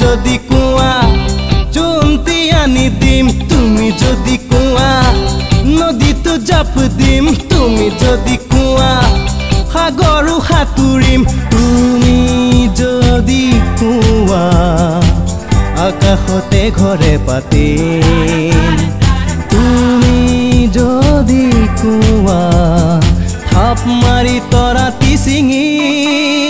যদি কোৱা জন্তি আনি দিম। তুমি যদি কোৱা নদীতো জাপ দিম। তুমি যদি কোৱা সাগৰো সাঁতুৰিম। তুমি যদি কোৱা আকাশতে ঘৰে পাতিম তুমি যদি কোৱা থাপ মাৰি তৰাতি ছিঙিম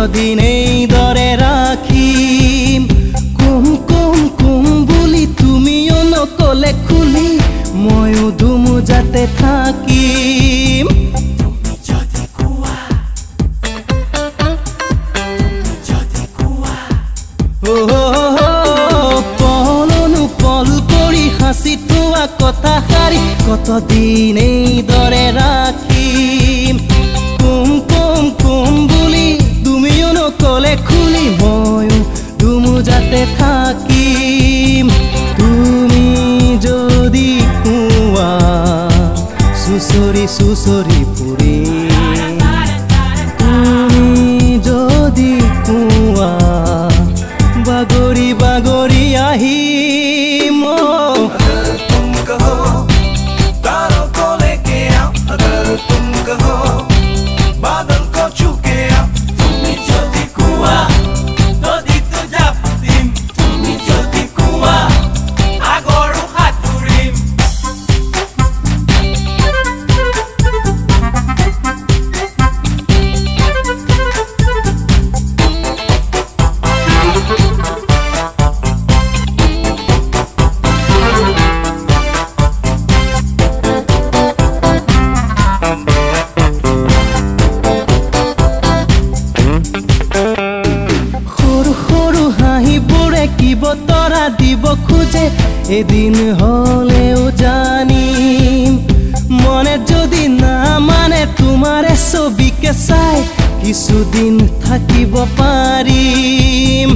কতদিন এইদৰে ৰাখিম কুম কুম কুম বুলি তুমিও নকলে খুলি ময়ো থাকিম। কৰি সাঁচি থোৱা কথা শাৰী কতদিন এইদৰে ৰাখিম থাকিম তুমি যদি কোৱা চুচৰি চুচৰি ফুৰিম তুমি যদি কোৱা বাগৰি বাগৰি আহিম হাঁহিবোৰে কি বতৰা দিব খোজে এদিন হলেও জানিম। মনে যদি নামানে তোমাৰে ছবিকে চাই কিছুদিন থাকিব পাৰিম।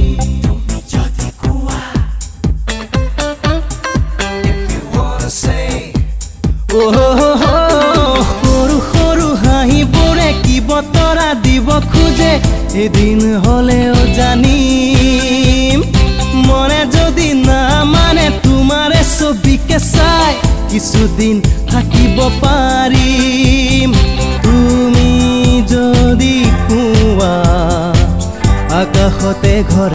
সৰু সৰু হাঁহিবোৰে কি বতৰা দিব খোজে এদিন হলেও ছবিকে চাই কিছুদিন থাকিব পাৰিম। তুমি যদি কোৱা আকাশতে ঘৰ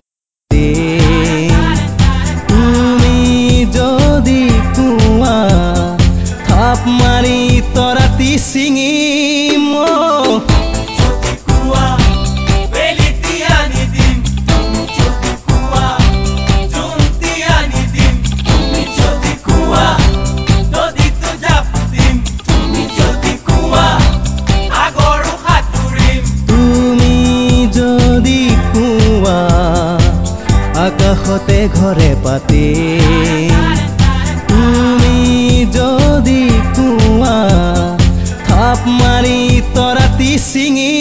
পাতে তুমি যদি কুয়া থাপ মারি তরাতি সিঙি